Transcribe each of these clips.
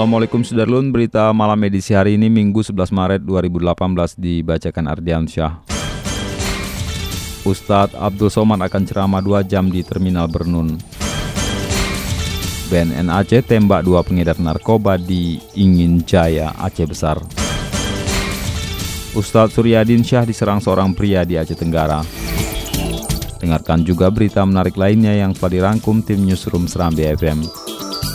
Assalamualaikum Sudarlun, berita malam edisi hari ini Minggu 11 Maret 2018 dibacakan Ardian Syah. Ustadz Abdul Somad akan ceramah 2 jam di Terminal Bernun. BNN Aceh tembak dua pengedar narkoba di Ingin Jaya, Aceh Besar. Ustadz Suryadin Syah diserang seorang pria di Aceh Tenggara. Dengarkan juga berita menarik lainnya yang telah dirangkum tim Newsroom Serambi FM.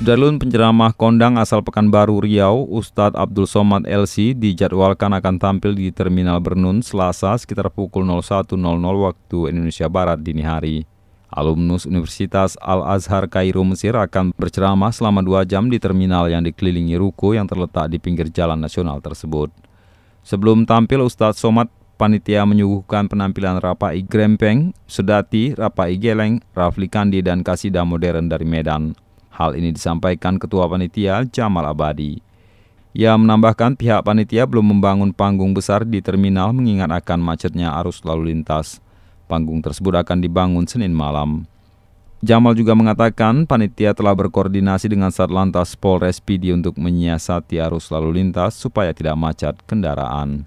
Sudarlun penceramah kondang asal Pekanbaru Riau, Ustadz Abdul Somad LC dijadwalkan akan tampil di Terminal Bernun Selasa sekitar pukul 01.00 waktu Indonesia Barat dini hari. Alumnus Universitas Al-Azhar Kairo Mesir akan berceramah selama dua jam di terminal yang dikelilingi ruko yang terletak di pinggir jalan nasional tersebut. Sebelum tampil, Ustadz Somad panitia menyuguhkan penampilan Rapai Grempeng, Sudati, Rapai Geleng, Rafli Kandi, dan Kasidah Modern dari Medan. Hal ini disampaikan Ketua Panitia Jamal Abadi. Ia menambahkan pihak panitia belum membangun panggung besar di terminal mengingat akan macetnya arus lalu lintas. Panggung tersebut akan dibangun Senin malam. Jamal juga mengatakan panitia telah berkoordinasi dengan Satlantas Polres PD untuk menyiasati arus lalu lintas supaya tidak macet kendaraan.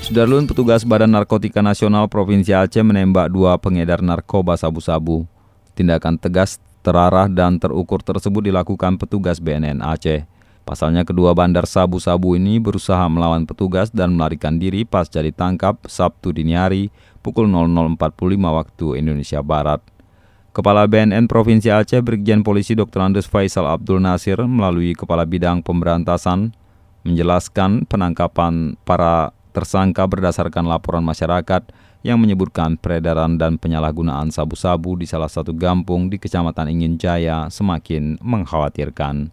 Sudarlun petugas Badan Narkotika Nasional Provinsi Aceh menembak dua pengedar narkoba sabu-sabu. Tindakan tegas, terarah, dan terukur tersebut dilakukan petugas BNN Aceh. Pasalnya kedua bandar sabu-sabu ini berusaha melawan petugas dan melarikan diri pasca ditangkap Sabtu dini hari pukul 00.45 waktu Indonesia Barat. Kepala BNN Provinsi Aceh Brigjen Polisi Dr. Andes Faisal Abdul Nasir melalui Kepala Bidang Pemberantasan menjelaskan penangkapan para tersangka berdasarkan laporan masyarakat yang menyebutkan peredaran dan penyalahgunaan sabu-sabu di salah satu gampung di Kecamatan Ingin Jaya semakin mengkhawatirkan.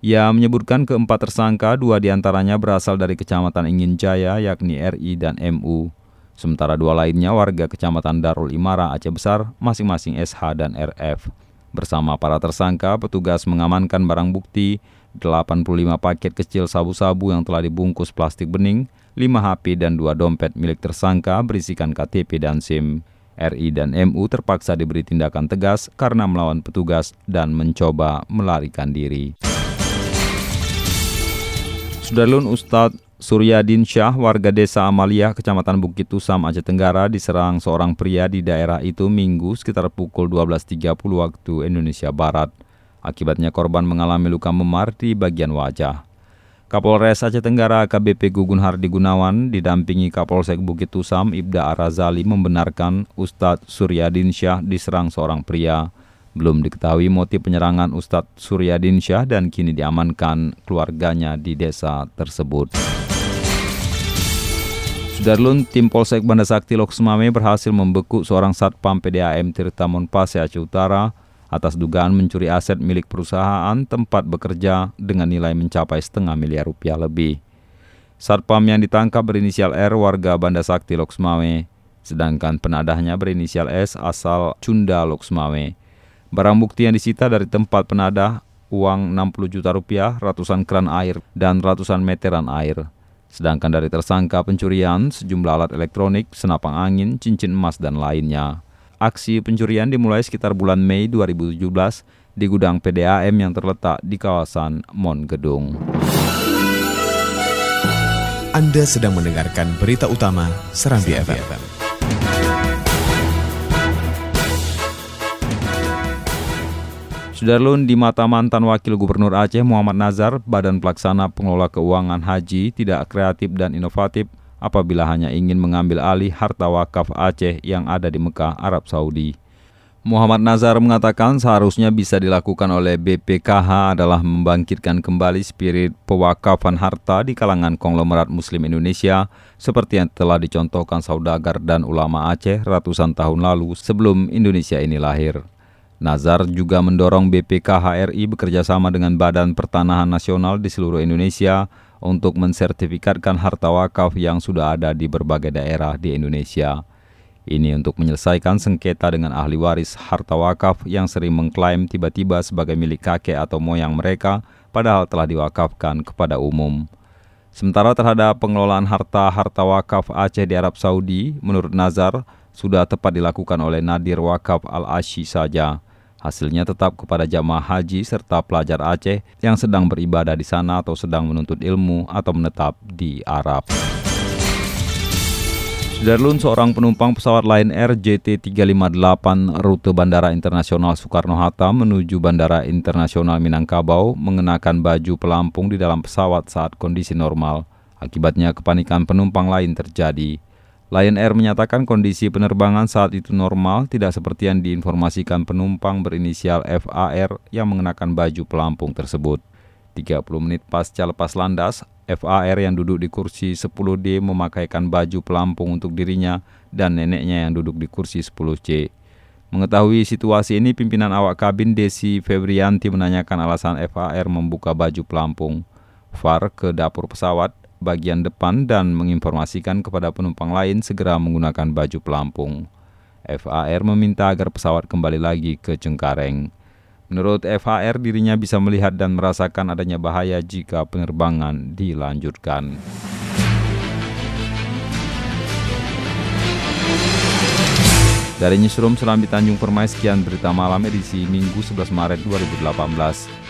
Ia menyebutkan keempat tersangka, dua di antaranya berasal dari Kecamatan Ingin Jaya, yakni RI dan MU. Sementara dua lainnya warga Kecamatan Darul Imara Aceh Besar, masing-masing SH dan RF. Bersama para tersangka, petugas mengamankan barang bukti 85 paket kecil sabu-sabu yang telah dibungkus plastik bening, 5 HP dan 2 dompet milik tersangka berisikan KTP dan SIM. RI dan MU terpaksa diberi tindakan tegas karena melawan petugas dan mencoba melarikan diri. Sudarlun Ustadz Suryadin Syah, warga desa Amalia, Kecamatan Bukit Tusam, Aceh Tenggara, diserang seorang pria di daerah itu minggu sekitar pukul 12.30 waktu Indonesia Barat. Akibatnya korban mengalami luka memar di bagian wajah. Kapolres Aceh Tenggara KBP Gugun Hardi Gunawan didampingi Kapolsek Bukit Tusam Ibda Arazali membenarkan Ustadz Suryadin Syah diserang seorang pria. Belum diketahui motif penyerangan Ustadz Suryadin Syah dan kini diamankan keluarganya di desa tersebut. Sudarlun, tim Polsek Banda Sakti berhasil membekuk seorang satpam PDAM Tirta Monpase Aceh Utara atas dugaan mencuri aset milik perusahaan tempat bekerja dengan nilai mencapai setengah miliar rupiah lebih. Satpam yang ditangkap berinisial R warga Banda Sakti Loksmawe, sedangkan penadahnya berinisial S asal Cunda Loksmawe. Barang bukti yang disita dari tempat penadah uang 60 juta rupiah, ratusan kran air, dan ratusan meteran air. Sedangkan dari tersangka pencurian, sejumlah alat elektronik, senapang angin, cincin emas, dan lainnya. Aksi pencurian dimulai sekitar bulan Mei 2017 di gudang PDAM yang terletak di kawasan Mon Gedung. Anda sedang mendengarkan berita utama Serambi FM. Sudarlun di mata mantan Wakil Gubernur Aceh Muhammad Nazar, Badan Pelaksana Pengelola Keuangan Haji tidak kreatif dan inovatif apabila hanya ingin mengambil alih harta wakaf Aceh yang ada di Mekah, Arab Saudi. Muhammad Nazar mengatakan seharusnya bisa dilakukan oleh BPKH adalah membangkitkan kembali spirit pewakafan harta di kalangan konglomerat muslim Indonesia seperti yang telah dicontohkan saudagar dan ulama Aceh ratusan tahun lalu sebelum Indonesia ini lahir. Nazar juga mendorong BPKHRI bekerjasama dengan Badan Pertanahan Nasional di seluruh Indonesia untuk mensertifikatkan harta wakaf yang sudah ada di berbagai daerah di Indonesia. Ini untuk menyelesaikan sengketa dengan ahli waris harta wakaf yang sering mengklaim tiba-tiba sebagai milik kakek atau moyang mereka, padahal telah diwakafkan kepada umum. Sementara terhadap pengelolaan harta-harta wakaf Aceh di Arab Saudi, menurut Nazar, sudah tepat dilakukan oleh Nadir Wakaf Al-Ashi saja. Hasilnya tetap kepada jamaah haji serta pelajar Aceh yang sedang beribadah di sana atau sedang menuntut ilmu atau menetap di Arab. Darlun, seorang penumpang pesawat Lion Air JT358 rute Bandara Internasional Soekarno-Hatta menuju Bandara Internasional Minangkabau mengenakan baju pelampung di dalam pesawat saat kondisi normal. Akibatnya kepanikan penumpang lain terjadi. Lion Air menyatakan kondisi penerbangan saat itu normal, tidak seperti yang diinformasikan penumpang berinisial FAR yang mengenakan baju pelampung tersebut. 30 menit pasca lepas landas, FAR yang duduk di kursi 10D memakaikan baju pelampung untuk dirinya dan neneknya yang duduk di kursi 10C. Mengetahui situasi ini, pimpinan awak kabin Desi Febrianti menanyakan alasan FAR membuka baju pelampung. VAR ke dapur pesawat bagian depan dan menginformasikan kepada penumpang lain segera menggunakan baju pelampung. FAR meminta agar pesawat kembali lagi ke Cengkareng. Menurut FAR, dirinya bisa melihat dan merasakan adanya bahaya jika penerbangan dilanjutkan. Dari Newsroom Serambi Tanjung Permai, sekian berita malam edisi Minggu 11 Maret 2018.